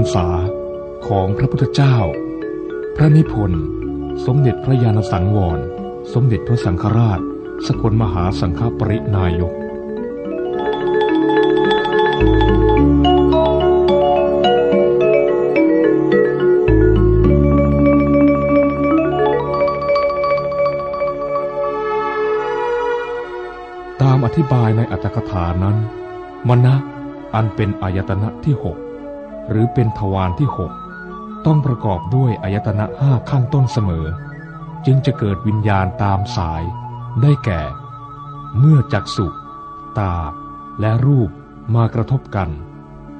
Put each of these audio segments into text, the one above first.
รรษาของพระพุทธเจ้า พระนิพนธ์ สมเด็จพระยาณสังวร สมเด็จพระสังฆราช สกลมหาสังฆปรินายกตามอธิบายในอัตถกถานั้นมณะอันเป็นอายตนะที่หก หรือเป็นทวารที่หกต้องประกอบด้วยอายตนะห้าข้างต้นเสมอ จึงจะเกิดวิญญาณตามสายได้แก่ เมื่อจักสุตา และรูปมากระทบกัน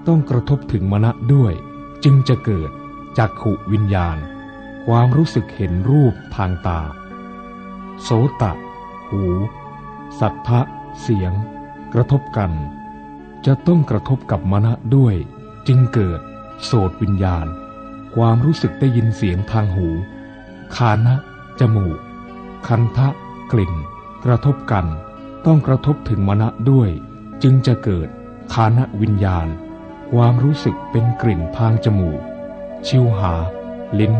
ต้องกระทบถึงมณะด้วย จึงจะเกิดจักขุวิญญาณ ความรู้สึกเห็นรูปทางตา โสตะ หู สัทธะ เสียง กระทบกัน จะต้องกระทบกับมณะด้วย จึงเกิด โสตวิญญาณ ความรู้สึกได้ยินเสียงทางหู คานะ จมูก คันทะ กลิ่น กระทบกัน ต้องกระทบถึงมณะด้วย จึงจะเกิดคานะวิญญาณ ความรู้สึกเป็นกลิ่นทางจมูก ชิวหา ลิ้น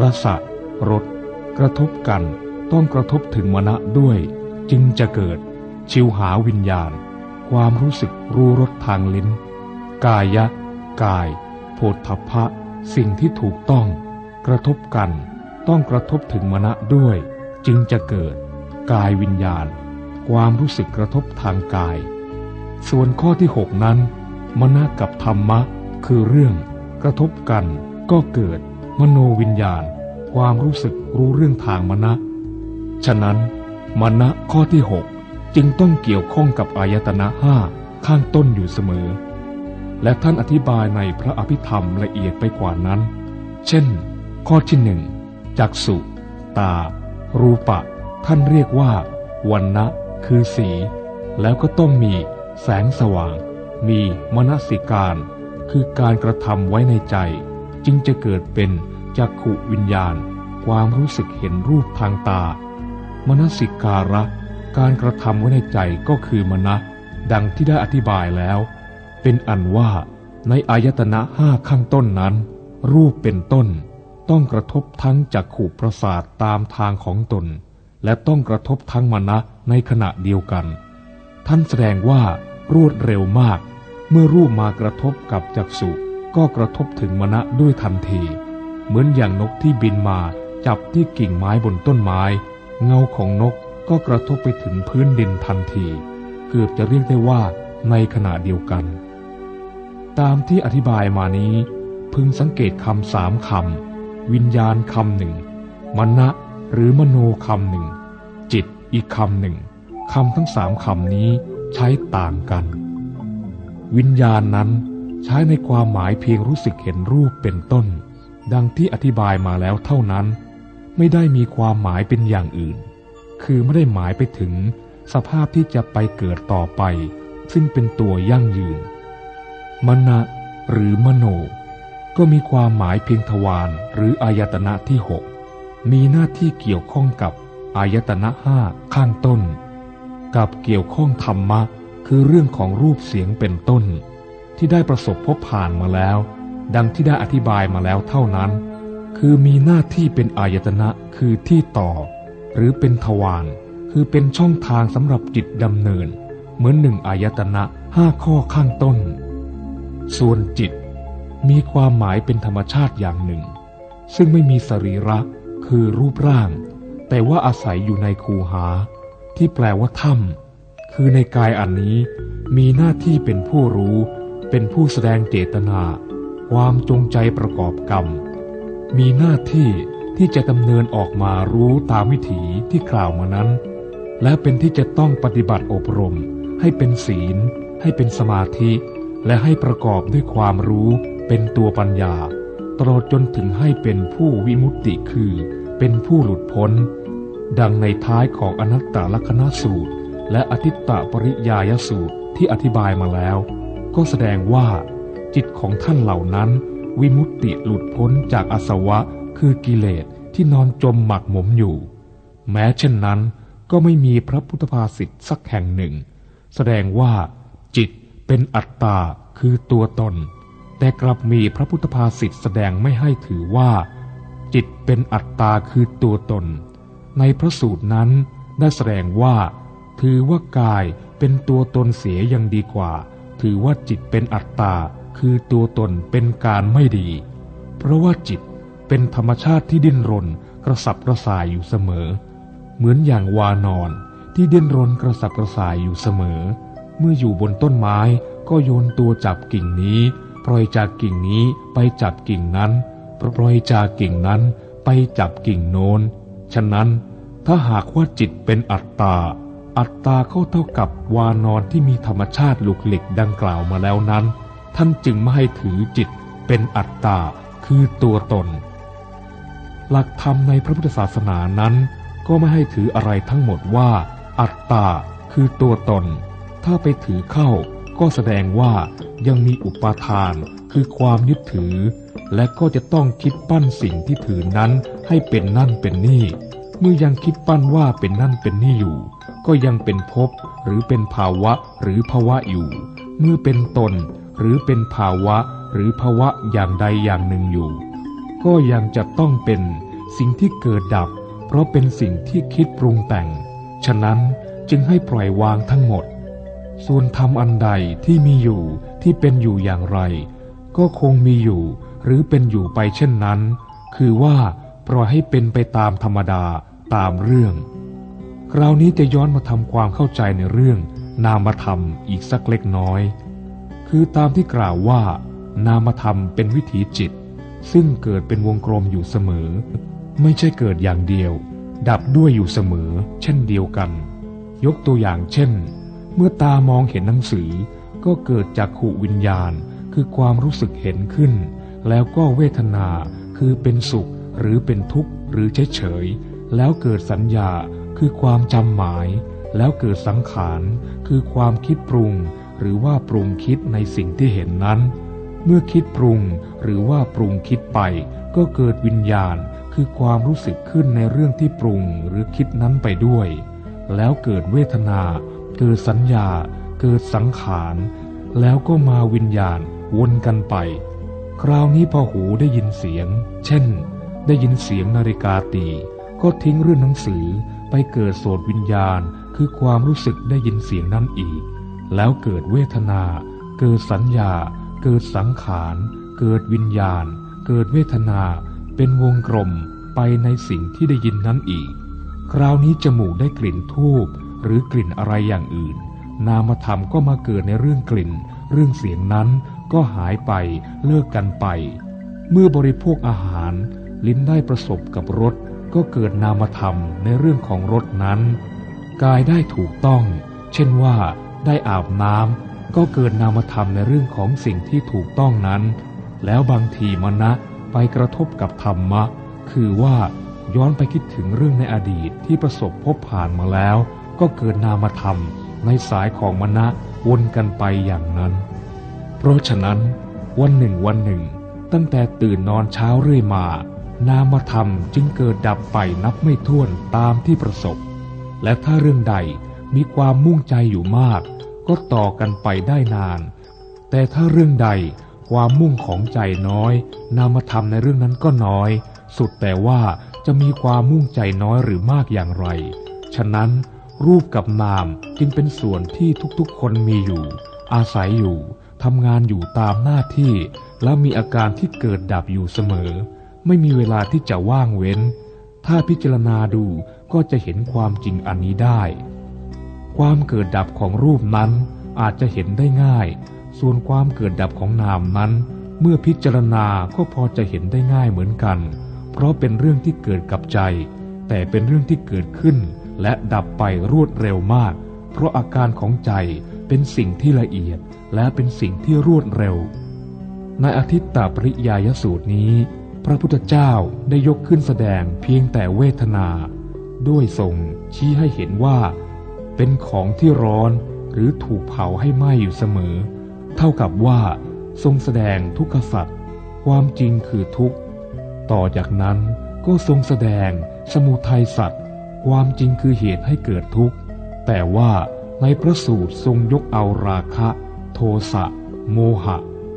รสะรส กระทบกัน ต้องกระทบถึงมณะด้วย จึงจะเกิด ชิวหาวิญญาณ ความรู้สึกรู้รสทางลิ้น กายะ กาย โพธพะ สิ่งที่ถูกต้อง กระทบกัน ต้องกระทบถึงมณะด้วย จึงจะเกิด กายวิญญาณ ความรู้สึกกระทบทางกาย ส่วนข้อที่หกนั้น มณะกับธรรมะ คือเรื่อง กระทบกันก็เกิด มโนวิญญาณ ความรู้สึกรู้เรื่องทางมณะ ฉะนั้นมณะข้อที่หกจึงต้องเกี่ยวข้องกับอายตนะห้าข้างต้นอยู่เสมอ และท่านอธิบายในพระอภิธรรมละเอียดไปกว่านั้น เช่น ข้อที่หนึ่งจักสุ ตา รูปะ ท่านเรียกว่าวันนะคือสี แล้วก็ต้องมีแสงสว่าง มีมนสิการ คือการกระทำไว้ในใจ จึงจะเกิดเป็นจักขุวิญญาณ ความรู้สึกเห็นรูปทางตา มนสิการะ การกระทำไว้ในใจก็คือมณะดังที่ได้อธิบายแล้ว เป็นอันว่าในอายตนะห้าข้างต้นนั้น รูปเป็นต้น ต้องกระทบทั้งจักขู่ประสาทตามทางของตน และต้องกระทบทั้งมณะในขณะเดียวกัน ท่านแสดงว่ารวดเร็วมาก เมื่อรูปมากระทบกับจักษุก็กระทบถึงมณะด้วยทันที เหมือนอย่างนกที่บินมาจับที่กิ่งไม้บนต้นไม้ เงาของนกก็กระทบไปถึงพื้นดินทันที เกือบจะเรียกได้ว่าในขณะเดียวกัน ตามที่อธิบายมานี้ พึงสังเกตคำสามคำวิญญาณคำหนึ่งมณะหรือมโนคำหนึ่ง จิตอีกคำหนึ่งคำทั้งสามคำนี้ใช้ต่างกัน วิญญาณนั้นใช้ในความหมายเพียงรู้สึกเห็นรูปเป็นต้น ดังที่อธิบายมาแล้วเท่านั้น ไม่ได้มีความหมายเป็นอย่างอื่น คือไม่ได้หมายไปถึงสภาพที่จะไปเกิดต่อไป ซึ่งเป็นตัวยั่งยืน มณะหรือมโน ก็มีความหมายเพียงทวารหรืออายตนะที่หกมีหน้าที่เกี่ยวข้องกับอายตนะห้าข้างต้น กับเกี่ยวข้องธรรมะ คือเรื่องของรูปเสียงเป็นต้น ที่ได้ประสบพบผ่านมาแล้ว ดังที่ได้อธิบายมาแล้วเท่านั้น คือมีหน้าที่เป็นอายตนะคือที่ต่อ หรือเป็นทวารคือเป็นช่องทางสำหรับจิตดำเนิน เหมือนหนึ่งอายตนะห้าข้อข้างต้น ส่วนจิตมีความหมายเป็นธรรมชาติอย่างหนึ่ง ซึ่งไม่มีสรีระคือรูปร่าง แต่ว่าอาศัยอยู่ในคูหา ที่แปลว่าถ้ำคือในกายอันนี้มีหน้าที่เป็นผู้รู้ เป็นผู้แสดงเจตนา ความจงใจประกอบกรรม มีหน้าที่ที่จะดำเนินออกมารู้ตามวิถีที่กล่าวมานั้น และเป็นที่จะต้องปฏิบัติอบรม ให้เป็นศีล ให้เป็นสมาธิ และให้ประกอบด้วยความรู้เป็นตัวปัญญา ตลอดจนถึงให้เป็นผู้วิมุตติคือ เป็นผู้หลุดพ้น ดังในท้ายของอนัตตลักษณสูตร และอธิตตปริยายสูตรที่อธิบายมาแล้ว ก็แสดงว่า จิตของท่านเหล่านั้น วิมุตติหลุดพ้นจากอาสวะคือกิเลสที่นอนจมหมักหมมอยู่ แม้เช่นนั้นก็ไม่มีพระพุทธภาษิตสักแห่งหนึ่ง แสดงว่าจิต เป็นอัตตาคือตัวตน แต่กลับมีพระพุทธภาษิตแสดงไม่ให้ถือว่า จิตเป็นอัตตาคือตัวตน ในพระสูตรนั้นได้แสดงว่า ถือว่ากายเป็นตัวตนเสียยังดีกว่า ถือว่าจิตเป็นอัตตาคือตัวตนเป็นการไม่ดี เพราะว่าจิตเป็นธรรมชาติที่ดิ้นรนกระสับกระส่ายอยู่เสมอ เหมือนอย่างวานอนที่ดิ้นรนกระสับกระส่ายอยู่เสมอ เมื่ออยู่บนต้นไม้ก็โยนตัวจับกิ่งนี้ ปล่อยจากกิ่งนี้ไปจับกิ่งนั้น ปล่อยจากกิ่งนั้นไปจับกิ่งโน้น ฉะนั้นถ้าหากว่าจิตเป็นอัตตา อัตตาเข้าเท่ากับวานอนที่มีธรรมชาติลุกหลิกดังกล่าวมาแล้วนั้น ท่านจึงไม่ให้ถือจิตเป็นอัตตาคือตัวตน หลักธรรมในพระพุทธศาสนานั้น ก็ไม่ให้ถืออะไรทั้งหมดว่า อัตตาคือตัวตน ถ้าไปถือเข้าก็แสดงว่ายังมีอุปาทาน คือความยึดถือ และก็จะต้องคิดปั้นสิ่งที่ถือนั้นให้เป็นนั่นเป็นนี่ เมื่อยังคิดปั้นว่าเป็นนั่นเป็นนี่อยู่ ก็ยังเป็นภพหรือเป็นภาวะหรือภาวะอยู่ เมื่อเป็นตนหรือเป็นภาวะหรือภาวะอย่างใดอย่างหนึ่งอยู่ ก็ยังจะต้องเป็นสิ่งที่เกิดดับ เพราะเป็นสิ่งที่คิดปรุงแต่ง ฉะนั้นจึงให้ปล่อยวางทั้งหมด ส่วนธรรมอันใดที่มีอยู่ที่เป็นอยู่อย่างไร ก็คงมีอยู่หรือเป็นอยู่ไปเช่นนั้น คือว่าปล่อยให้เป็นไปตามธรรมดาตามเรื่อง คราวนี้จะย้อนมาทำความเข้าใจในเรื่อง นามธรรมอีกสักเล็กน้อย คือตามที่กล่าวว่า นามธรรมเป็นวิถีจิต ซึ่งเกิดเป็นวงกลมอยู่เสมอ ไม่ใช่เกิดอย่างเดียว ดับด้วยอยู่เสมอ เช่นเดียวกัน ยกตัวอย่างเช่น เมื่อตามองเห็นหนังสือ ก็เกิดจากขูวิญญาณ คือความรู้สึกเห็นขึ้น แล้วก็เวทนาคือเป็นสุขหรือเป็นทุกข์หรือเฉยเฉยแล้วเกิดสัญญาคือความจำหมาย แล้วเกิดสังขารคือความคิดปรุง หรือว่าปรุงคิดในสิ่งที่เห็นนั้น เมื่อคิดปรุงหรือว่าปรุงคิดไป ก็เกิดวิญญาณคือความรู้สึกขึ้นในเรื่องที่ปรุงหรือคิดนั้นไปด้วย แล้วเกิดเวทนา เกิดสัญญา เกิดสังขาร แล้วก็มาวิญญาณวนกันไป คราวนี้พอหูได้ยินเสียง เช่น ได้ยินเสียงนาฬิกาตี ก็ทิ้งเรื่องหนังสือไปเกิดโสดวิญญาณ คือความรู้สึกได้ยินเสียงนั้นอีก แล้วเกิดเวทนา เกิดสัญญา เกิดสังขาร เกิดวิญญาณ เกิดเวทนา เป็นวงกลมไปในสิ่งที่ได้ยินนั้นอีก คราวนี้จมูกได้กลิ่นทูบ หรือกลิ่นอะไรอย่างอื่น นามธรรมก็มาเกิดในเรื่องกลิ่น เรื่องเสียงนั้นก็หายไปเลิกกันไป เมื่อบริโภคอาหาร ลิ้นได้ประสบกับรสก็เกิดนามธรรมในเรื่องของรสนั้น กายได้ถูกต้อง เช่นว่า ได้อาบน้ำก็เกิดนามธรรมในเรื่องของสิ่งที่ถูกต้องนั้น แล้วบางทีมณะไปกระทบกับธรรมะ คือว่าย้อนไปคิดถึงเรื่องในอดีตที่ประสบพบผ่านมาแล้ว ก็เกิดนามธรรมในสายของมณะวนกันไปอย่างนั้น เพราะฉะนั้น วันหนึ่งวันหนึ่ง ตั้งแต่ตื่นนอนเช้าเรื่อยมา นามธรรมจึงเกิดดับไปนับไม่ถ้วนตามที่ประสบ และถ้าเรื่องใดมีความมุ่งใจอยู่มาก ก็ต่อกันไปได้นาน แต่ถ้าเรื่องใดความมุ่งของใจน้อย นามธรรมในเรื่องนั้นก็น้อย สุดแต่ว่าจะมีความมุ่งใจน้อยหรือมากอย่างไร ฉะนั้น รูปกับนามจึงเป็นส่วนที่ทุกๆ คนมีอยู่ อาศัยอยู่ทำงานอยู่ตามหน้าที่ และมีอาการที่เกิดดับอยู่เสมอ ไม่มีเวลาที่จะว่างเว้น ถ้าพิจารณาดูก็จะเห็นความจริงอันนี้ได้ ความเกิดดับของรูปนั้นอาจจะเห็นได้ง่าย ส่วนความเกิดดับของนามนั้น เมื่อพิจารณาก็พอจะเห็นได้ง่ายเหมือนกัน เพราะเป็นเรื่องที่เกิดกับใจ แต่เป็นเรื่องที่เกิดขึ้น และดับไปรวดเร็วมาก เพราะอาการของใจเป็นสิ่งที่ละเอียดและเป็นสิ่งที่รวดเร็ว ในอาทิตตปริยายสูตรนี้ พระพุทธเจ้าได้ยกขึ้นแสดงเพียงแต่เวทนา ด้วยทรงชี้ให้เห็นว่า เป็นของที่ร้อนหรือถูกเผาให้ไหม้อยู่เสมอ เท่ากับว่า ทรงแสดงทุกขสัตว์ความจริงคือทุกข์ ต่อจากนั้นก็ทรงแสดงสมุทัยสัตว์ ความจริงคือเหตุให้เกิดทุกข์ แต่ว่าในพระสูตรทรงยกเอาราคะ โทสะโมหะ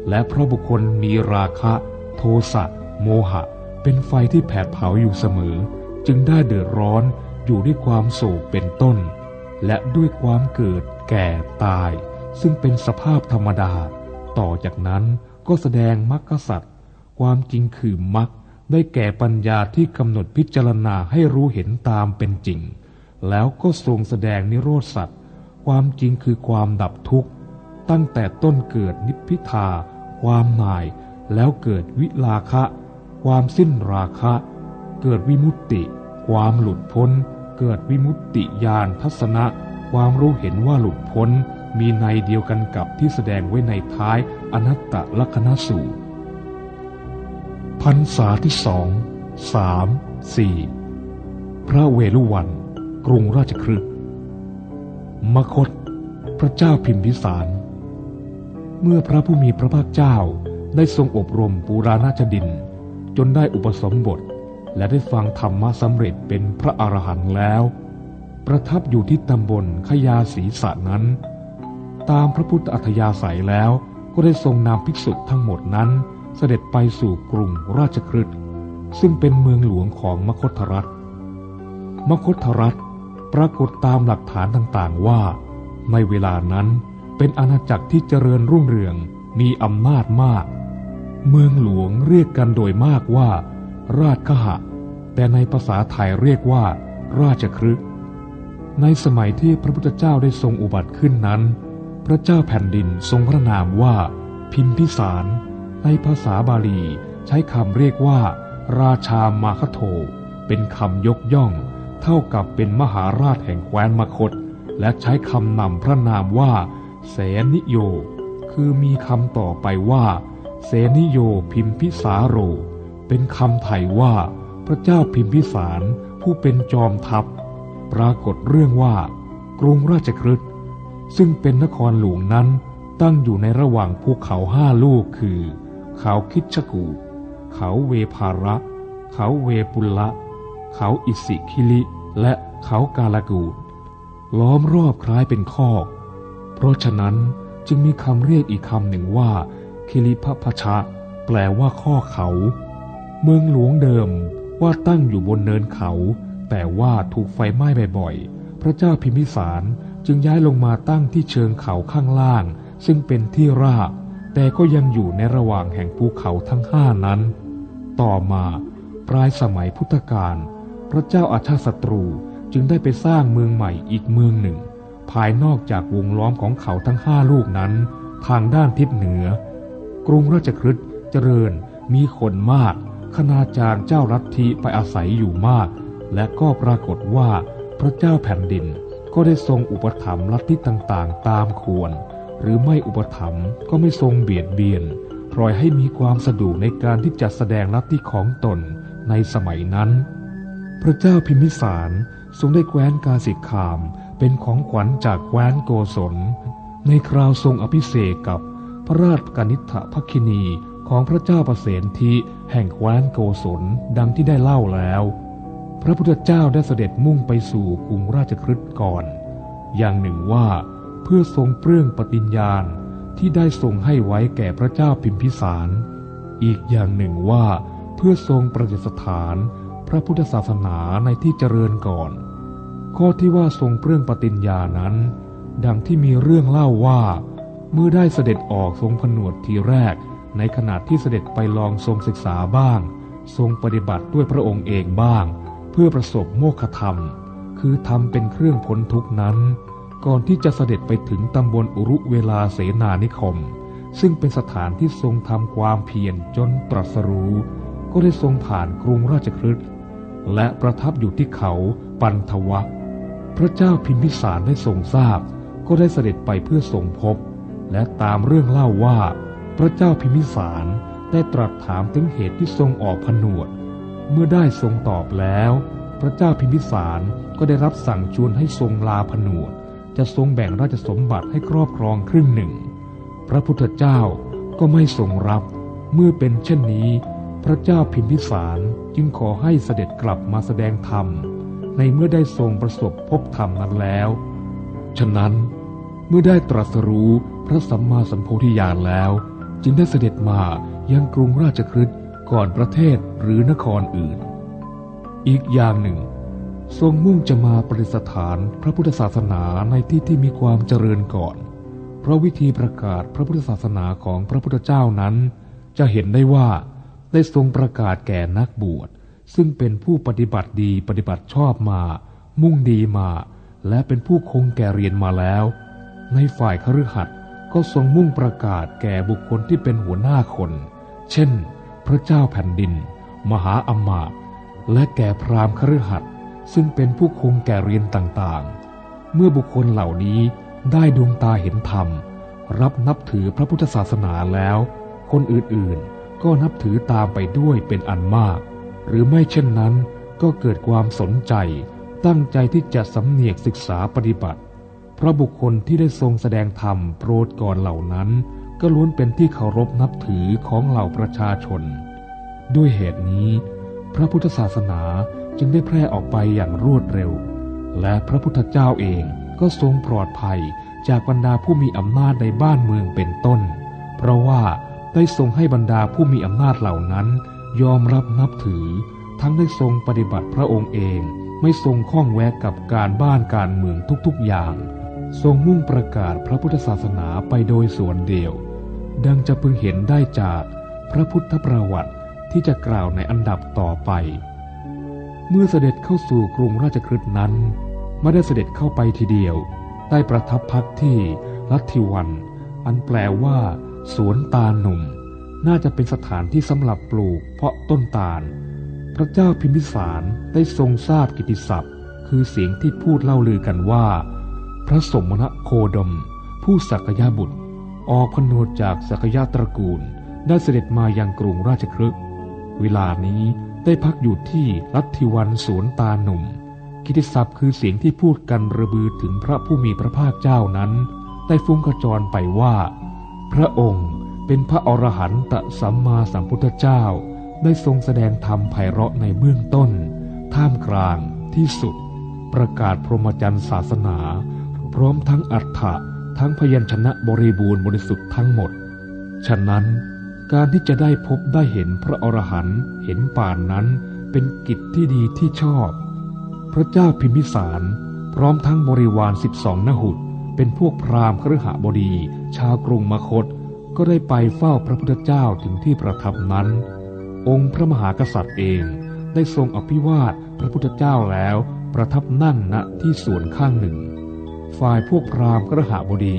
และพระบุคคลมีราคะ โทสะโมหะ เป็นไฟที่แผดเผาอยู่เสมอ จึงได้เดือดร้อนอยู่ด้วยความโศกเป็นต้น และด้วยความเกิดแก่ตาย ซึ่งเป็นสภาพธรรมดา ต่อจากนั้นก็แสดงมรรคสัตว์ความจริงคือมรรค ได้แก่ปัญญาที่กำหนดพิจารณาให้รู้เห็นตามเป็นจริง แล้วก็ทรงแสดงนิโรธสัตว์ความจริงคือความดับทุกข์ ตั้งแต่ต้นเกิดนิพพิทา ความหน่าย แล้วเกิดวิลาคะ ความสิ้นราคะ เกิดวิมุตติ ความหลุดพ้น เกิดวิมุตติญาณทัศนะ ความรู้เห็นว่าหลุดพ้น มีในเดียวกันกับที่แสดงไว้ในท้ายอนัตตลกษณสูตร พรรษาที่สองสามสี่พระเวลุวัน กรุงราชครึกมคต พระเจ้าพิมพิสาร เมื่อพระผู้มีพระภาคเจ้าได้ทรงอบรมปูราณาจดิน จนได้อุปสมบท และได้ฟังธรรมะสำเร็จเป็นพระอรหันต์แล้ว ประทับอยู่ที่ตำบลขยาศีสะนั้น ตามพระพุทธอัธยาศัยแล้วก็ได้ทรงนำภิกษุทั้งหมดนั้น เสด็จไปสู่กรุงราชคฤห์ซึ่งเป็นเมืองหลวงของมคธรัฐ มคธรัฐปรากฏตามหลักฐานต่างๆว่า ในเวลานั้นเป็นอาณาจักรที่เจริญรุ่งเรืองมีอำนาจมาก เมืองหลวงเรียกกันโดยมากว่า ราชคหะ แต่ในภาษาไทยเรียกว่า ราชครึกในสมัยที่พระพุทธเจ้าได้ทรงอุบัติขึ้นนั้น พระเจ้าแผ่นดินทรงพระนามว่าพิมพิสาร ในภาษาบาลี ใช้คำเรียกว่า ราชามาคโท เป็นคำยกย่อง เท่ากับเป็นมหาราชแห่งแคว้นมคต และใช้คำนำพระนามว่า เสนิโย คือมีคำต่อไปว่า เสนิโยพิมพิสาโร เป็นคำไถ่ว่า พระเจ้าพิมพิสารผู้เป็นจอมทัพ ปรากฏเรื่องว่า กรุงราชคฤห์ซึ่งเป็นนครหลวงนั้นตั้งอยู่ในระหว่างภูเขาห้าลูกคือ เขาคิดชกู เขาเวภาระ เขาเวปุละ เขาอิสิคิลิ และเขากาลกูดล้อมรอบคล้ายเป็นข้อเพราะฉะนั้นจึงมีคำเรียกอีกคำหนึ่งว่า คิลิพพชะ แปลว่าข้อเขา เมืองหลวงเดิมว่าตั้งอยู่บนเนินเขา แต่ว่าถูกไฟไหม้บ่อยๆ พระเจ้าพิมพิสารจึงย้ายลงมาตั้งที่เชิงเขาข้างล่าง ซึ่งเป็นที่ราบ แต่ก็ยังอยู่ในระหว่างแห่งภูเขาทั้งห้านั้น ต่อมาปลายสมัยพุทธกาลพระเจ้าอาชาศัตรูจึงได้ไปสร้างเมืองใหม่อีกเมืองหนึ่ง ภายนอกจากวงล้อมของเขาทั้งห้าลูกนั้น ทางด้านทิศเหนือ กรุงราชคฤห์เจริญมีคนมาก คณาจารย์เจ้ารัฐิไปอาศัยอยู่มาก และก็ปรากฏว่าพระเจ้าแผ่นดินก็ได้ทรงอุปถัมภ์ลัทธิต่างๆ ตามควร หรือไม่อุปถัมภ์ก็ไม่ทรงเบียดเบียนปล่อยให้มีความสะดวกในการที่จะแสดงลัทธิของตนในสมัยนั้น พระเจ้าพิมพิสารทรงได้แคว้นกาสิกขาม เป็นของขวัญจากแคว้นโกศล ในคราวทรงอภิเษกกับพระราชกนิษฐภัคินีของพระเจ้าประเสนทีแห่งแคว้นโกศลดังที่ได้เล่าแล้ว พระพุทธเจ้าได้เสด็จมุ่งไปสู่กรุงราชคฤห์ก่อน อย่างหนึ่งว่า พื่อทรงเปลื้องปฏิญญาณที่ได้ทรงให้ไว้แก่พระเจ้าพิมพิสาร อีกอย่างหนึ่งว่าเพื่อทรงประดิษฐานพระพุทธศาสนาในที่เจริญก่อน ข้อที่ว่าทรงเปลื้องปฏิญญานั้น ดังที่มีเรื่องเล่าว่า เมื่อได้เสด็จออกทรงผนวดทีแรก ในขณะที่เสด็จไปลองทรงศึกษาบ้าง ทรงปฏิบัติด้วยพระองค์เองบ้าง เพื่อประสบโมฆะธรรม คือทำเป็นเครื่องพ้นทุกนั้น ก่อนที่จะเสด็จไปถึงตำบลอุรุเวลาเสนานิคม ซึ่งเป็นสถานที่ทรงทำความเพียรจนตรัสรู้ก็ได้ทรงผ่านกรุงราชคฤห์และประทับอยู่ที่เขาปันทวะพระเจ้าพิมพิสารได้ทรงทราบ ก็ได้เสด็จไปเพื่อทรงพบ และตามเรื่องเล่าว่า พระเจ้าพิมพิสารได้ตรัสถามถึงเหตุที่ทรงออกผนวด เมื่อได้ทรงตอบแล้ว พระเจ้าพิมพิสารก็ได้รับสั่งชวนให้ทรงลาผนวด จะทรงแบ่งราชสมบัติให้ครอบครองครึ่งหนึ่ง พระพุทธเจ้าก็ไม่ทรงรับ เมื่อเป็นเช่นนี้ พระเจ้าพิมพิสารจึงขอให้เสด็จกลับมาแสดงธรรม ในเมื่อได้ทรงประสบพบธรรมนั้นแล้ว ฉะนั้นเมื่อได้ตรัสรู้พระสัมมาสัมโพธิญาณแล้ว จึงได้เสด็จมายังกรุงราชคฤห์ก่อนประเทศหรือนครอื่น อีกอย่างหนึ่ง ทรงมุ่งจะมาประดิษฐานพระพุทธศาสนาในที่ที่มีความเจริญก่อน เพราะวิธีประกาศพระพุทธศาสนาของพระพุทธเจ้านั้น จะเห็นได้ว่าได้ทรงประกาศแก่นักบวช ซึ่งเป็นผู้ปฏิบัติดีปฏิบัติชอบมา มุ่งดีมา และเป็นผู้คงแก่เรียนมาแล้ว ในฝ่ายคฤหัสถ์ก็ทรงมุ่งประกาศแก่บุคคลที่เป็นหัวหน้าคน เช่น พระเจ้าแผ่นดิน มหาอมมาตย์และแก่พราหมณ์คฤหัสถ์ ซึ่งเป็นผู้คงแก่เรียนต่างๆ เมื่อบุคคลเหล่านี้ได้ดวงตาเห็นธรรม รับนับถือพระพุทธศาสนาแล้ว คนอื่นๆ ก็นับถือตามไปด้วยเป็นอันมาก หรือไม่เช่นนั้นก็เกิดความสนใจ ตั้งใจที่จะสำเนียกศึกษาปฏิบัติพระบุคคลที่ได้ทรงแสดงธรรมโปรดก่อนเหล่านั้น ก็ล้วนเป็นที่เคารพนับถือของเหล่าประชาชน ด้วยเหตุนี้ พระพุทธศาสนา จึงได้แพร่ออกไปอย่างรวดเร็ว และพระพุทธเจ้าเองก็ทรงปลอดภัยจากบรรดาผู้มีอำนาจในบ้านเมืองเป็นต้น เพราะว่าได้ทรงให้บรรดาผู้มีอำนาจเหล่านั้น ยอมรับนับถือ ทั้งได้ทรงปฏิบัติพระองค์เอง ไม่ทรงข้องแวะกับการบ้านการเมืองทุกๆอย่าง ทรงมุ่งประกาศพระพุทธศาสนาไปโดยส่วนเดียว ดังจะพึงเห็นได้จากพระพุทธประวัติที่จะกล่าวในอันดับต่อไป เมื่อเสด็จเข้าสู่กรุงราชคฤห์นั้น ไม่ได้เสด็จเข้าไปทีเดียว ได้ประทับพักที่ลัทธิวัน อันแปลว่า สวนตาหนุ่ม น่าจะเป็นสถานที่สำหรับปลูกเพาะต้นตาล พระเจ้าพิมพิสารได้ทรงทราบกิติศัพท์ คือเสียงที่พูดเล่าลือกันว่า พระสมณโคดม ผู้สักยาบุตร ออกพนวดจากสักยาตระกูล ได้เสด็จมายังกรุงราชครึกเวลานี้ ได้พักอยู่ที่รัตทิวันสวนตาหนุ่ม กิติศัพท์คือเสียงที่พูดกันระบือถึงพระผู้มีพระภาคเจ้านั้น ได้ฟุ้งกระจรไปว่า พระองค์เป็นพระอรหันตสัมมาสัมพุทธเจ้า ได้ทรงแสดงธรรมไพเราะในเบื้องต้น ท่ามกลางที่สุด ประกาศพรหมจรรย์ศาสนา พร้อมทั้งอัฏฐะทั้งพยัญชนะบริบูรณ์บริสุทธิ์ทั้งหมด ฉะนั้น การที่จะได้พบได้เห็นพระอรหันต์เห็นป่านนั้น เป็นกิจที่ดีที่ชอบ พระเจ้าพิมพิสารพร้อมทั้งบริวารสิบสองนหุดเป็นพวกพราหมณ์ครหบดี ชาวกรุงมคต ก็ได้ไปเฝ้าพระพุทธเจ้าถึงที่ประทับนั้น องค์พระมหากษัตริย์เองได้ทรงอภิวาทพระพุทธเจ้าแล้วประทับนั่งณที่ส่วนข้างหนึ่ง ฝ่ายพวกพราหมณ์กระหบดี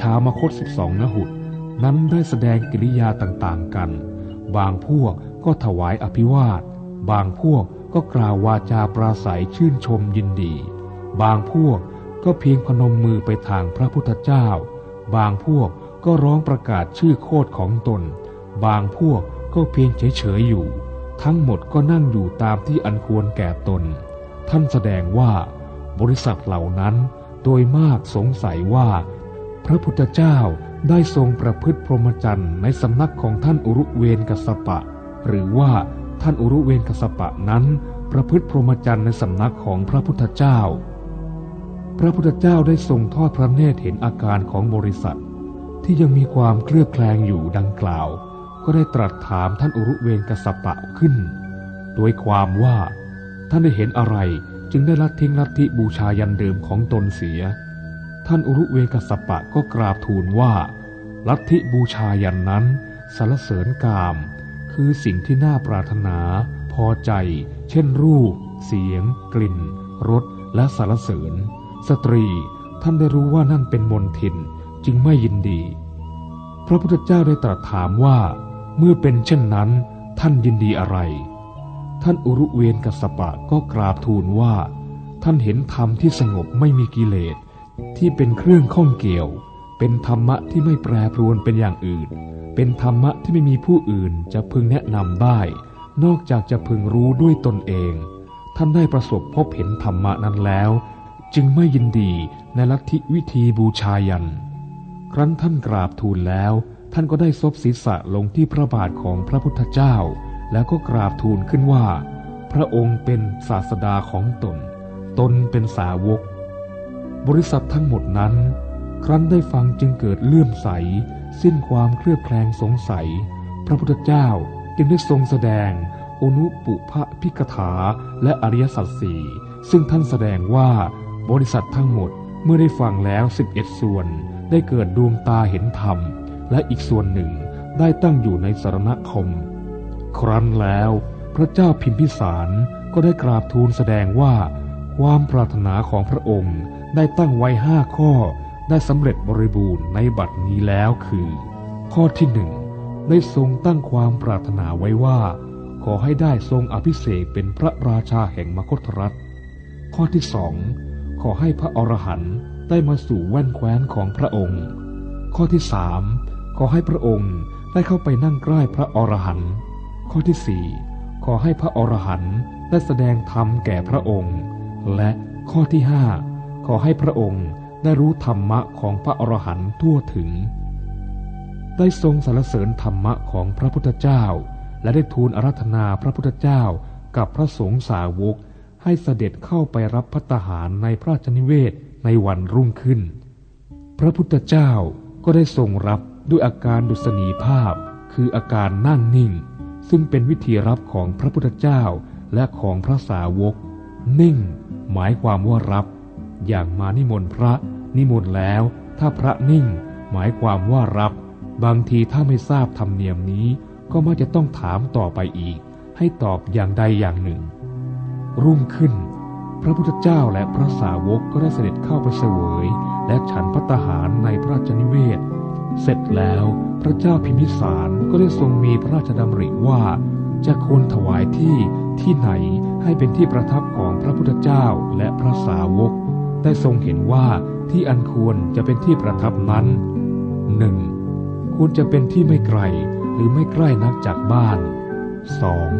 ชาวมคตสิบสองนหุด นั้นได้แสดงกิริยาต่างๆกัน บางพวกก็ถวายอภิวาท บางพวกก็กล่าววาจาปราศัยชื่นชมยินดี บางพวกก็เพียงพนมมือไปทางพระพุทธเจ้า บางพวกก็ร้องประกาศชื่อโคดของตน บางพวกก็เพียงเฉยๆอยู่ ทั้งหมดก็นั่งอยู่ตามที่อันควรแก่ตน ท่านแสดงว่า บริษัทเหล่านั้นโดยมากสงสัยว่า พระพุทธเจ้า ได้ทรงประพฤติพรหมจรรย์ในสำนักของท่านอุรุเวนกสปะ หรือว่าท่านอุรุเวนกสปะนั้น ประพฤติพรหมจรรย์ในสำนักของพระพุทธเจ้า พระพุทธเจ้าได้ทรงทอดพระเนตรเห็นอาการของบริษัท ที่ยังมีความเคลือบแคลงอยู่ดังกล่าว ก็ได้ตรัสถามท่านอุรุเวนกสปะขึ้น โดยความว่าท่านได้เห็นอะไรจึงได้ละทิ้งลัทธิบูชายันเดิมของตนเสีย ท่านอุรุเวกสปะก็กราบทูลว่า ลัทธิบูชายันนั้นสารเสริญกาม คือสิ่งที่น่าปรารถนา พอใจ เช่นรูป เสียง กลิ่นรสและสารเสริญ สตรีท่านได้รู้ว่านั่นเป็นมนทินจึงไม่ยินดี พระพุทธเจ้าได้ตรัสถามว่า เมื่อเป็นเช่นนั้นท่านยินดีอะไร ท่านอุรุเวนกัสปะก็กราบทูลว่า ท่านเห็นธรรมที่สงบไม่มีกิเลส ที่เป็นเครื่องข้องเกี่ยว เป็นธรรมะที่ไม่แปรปรวนเป็นอย่างอื่น เป็นธรรมะที่ไม่มีผู้อื่นจะพึงแนะนำได้ นอกจากจะพึงรู้ด้วยตนเอง ท่านได้ประสบพบเห็นธรรมะนั้นแล้ว จึงไม่ยินดีในลัทธิวิธีบูชายัน ครั้นท่านกราบทูลแล้ว ท่านก็ได้ซบศีรษะลงที่พระบาทของพระพุทธเจ้า แล้วก็กราบทูลขึ้นว่า พระองค์เป็นศาสดาของตน ตนเป็นสาวก บริษัททั้งหมดนั้น ครั้นได้ฟังจึงเกิดเลื่อมใส สิ้นความเครือบแคลงสงสัย พระพุทธเจ้าจึงได้ทรงแสดงอนุปุพะพิกถาและอริยสัจสี่ซึ่งท่านแสดงว่าบริษัททั้งหมดเมื่อได้ฟังแล้ว 11 ส่วน ได้เกิดดวงตาเห็นธรรม และอีกส่วนหนึ่งได้ตั้งอยู่ในสารณคม ครั้นแล้ว พระเจ้าพิมพิสารก็ได้กราบทูลแสดงว่า ความปรารถนาของพระองค์ ได้ตั้งไว้ห้าข้อได้สำเร็จบริบูรณ์ในบัดนี้แล้วคือ ข้อที่หนึ่งได้ทรงตั้งความปรารถนาไว้ว่า ขอให้ได้ทรงอภิเษกเป็นพระราชาแห่งมคธรัฐ ข้อที่สองขอให้พระอรหันต์ได้มาสู่แว่นแคว้นของพระองค์ ข้อที่สามขอให้พระองค์ได้เข้าไปนั่งใกล้พระอรหันต์ข้อที่สี่ขอให้พระอรหันต์ได้แสดงธรรมแก่พระองค์ และข้อที่ห้า ขอให้พระองค์ได้รู้ธรรมะของพระอรหันต์ทั่วถึง ได้ทรงสรรเสริญธรรมะของพระพุทธเจ้า และได้ทูลอารัธนาพระพุทธเจ้ากับพระสงฆ์สาวก ให้เสด็จเข้าไปรับพัตหารในพระราชนิเวศในวันรุ่งขึ้น พระพุทธเจ้าก็ได้ทรงรับด้วยอาการดุษณีภาพ คืออาการนั่งนิ่ง ซึ่งเป็นวิธีรับของพระพุทธเจ้าและของพระสาวก นิ่ง หมายความว่ารับ อย่างมานิมนต์พระนิมนต์แล้ว ถ้าพระนิ่ง หมายความว่ารับ บางทีถ้าไม่ทราบธรรมเนียมนี้ ก็มักจะต้องถามต่อไปอีก ให้ตอบอย่างใดอย่างหนึ่ง รุ่งขึ้น พระพุทธเจ้าและพระสาวกก็ได้เสด็จเข้าไปเสวย และฉันพัตหารในพระราชนิเวศ เสร็จแล้วพระเจ้าพิมพิสารก็ได้ทรงมีพระราชดำริว่าจะควรถวายที่ที่ไหนให้เป็นที่ประทับของพระพุทธเจ้าและพระสาวก ได้ทรงเห็นว่าที่อันควรจะเป็นที่ประทับนั้นหนึ่งควรจะเป็นที่ไม่ไกลหรือไม่ใกล้นักจากบ้านสอง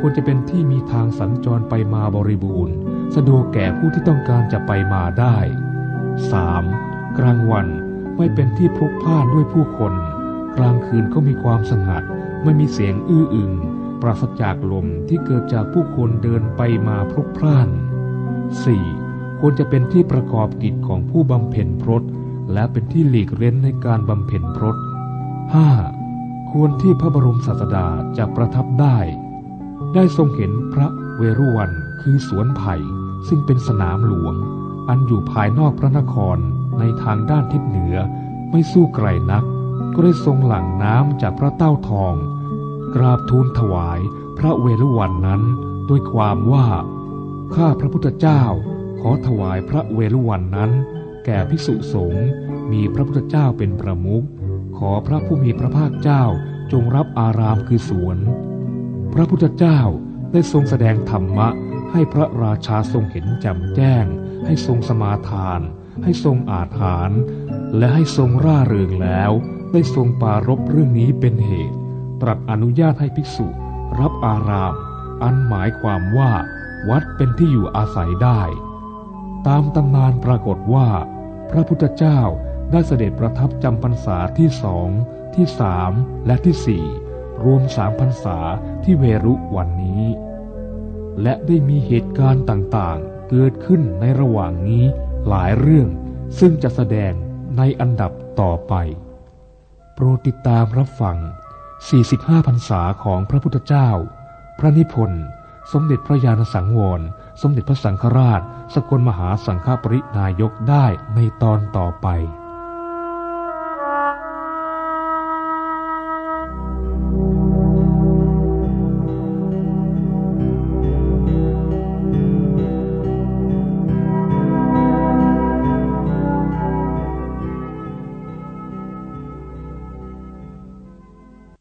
ควรจะเป็นที่มีทางสัญจรไปมาบริบูรณ์ สะดวกแก่ผู้ที่ต้องการจะไปมาได้ 3. กลางวันไม่เป็นที่พลุกพล่านด้วยผู้คน กลางคืนก็มีความสงัด ไม่มีเสียงอื้ออึง ปราศจากลมที่เกิดจากผู้คนเดินไปมาพลุกพล่าน 4. ควรจะเป็นที่ประกอบกิจของผู้บำเพ็ญพรตและเป็นที่หลีกเล้นในการบำเพ็ญพรต 5. ควรที่พระบรมศาสดาจะประทับได้ ได้ทรงเห็นพระเวรุวันคือสวนไผ่ซึ่งเป็นสนามหลวง อันอยู่ภายนอกพระนครในทางด้านทิศเหนือไม่สู้ไกลนัก ก็ได้ทรงหลั่งน้ำจากพระเต้าทอง กราบทูลถวายพระเวรุวันนั้นด้วยความว่า ข้าพระพุทธเจ้า ขอถวายพระเวรุวันนั้น แก่ภิกษุสงฆ์มีพระพุทธเจ้าเป็นประมุข ขอพระผู้มีพระภาคเจ้าจงรับอารามคือสวน พระพุทธเจ้าได้ทรงแสดงธรรมะ ให้พระราชาทรงเห็นแจ่มแจ้ง ให้ทรงสมาทาน ให้ทรงอาถาน และให้ทรงร่าเริงแล้ว ได้ทรงปารบเรื่องนี้เป็นเหตุ ตรัสอนุญาตให้ภิกษุ รับอาราม อันหมายความว่า วัดเป็นที่อยู่อาศัยได้ ตามตำนานปรากฏว่า พระพุทธเจ้าได้เสด็จประทับจำพรรษาที่สอง ที่สามและที่สี่รวมสามพรรษาที่เวรุวันนี้ และได้มีเหตุการณ์ต่างๆ เกิดขึ้นในระหว่างนี้หลายเรื่องซึ่งจะแสดงในอันดับต่อไป โปรดติดตามรับฟัง 45 พรรษาของพระพุทธเจ้า พระนิพนธ์ สมเด็จพระญาณสังวร สมเด็จพระสังฆราช สกลมหาสังฆปรินายกได้ในตอนต่อไป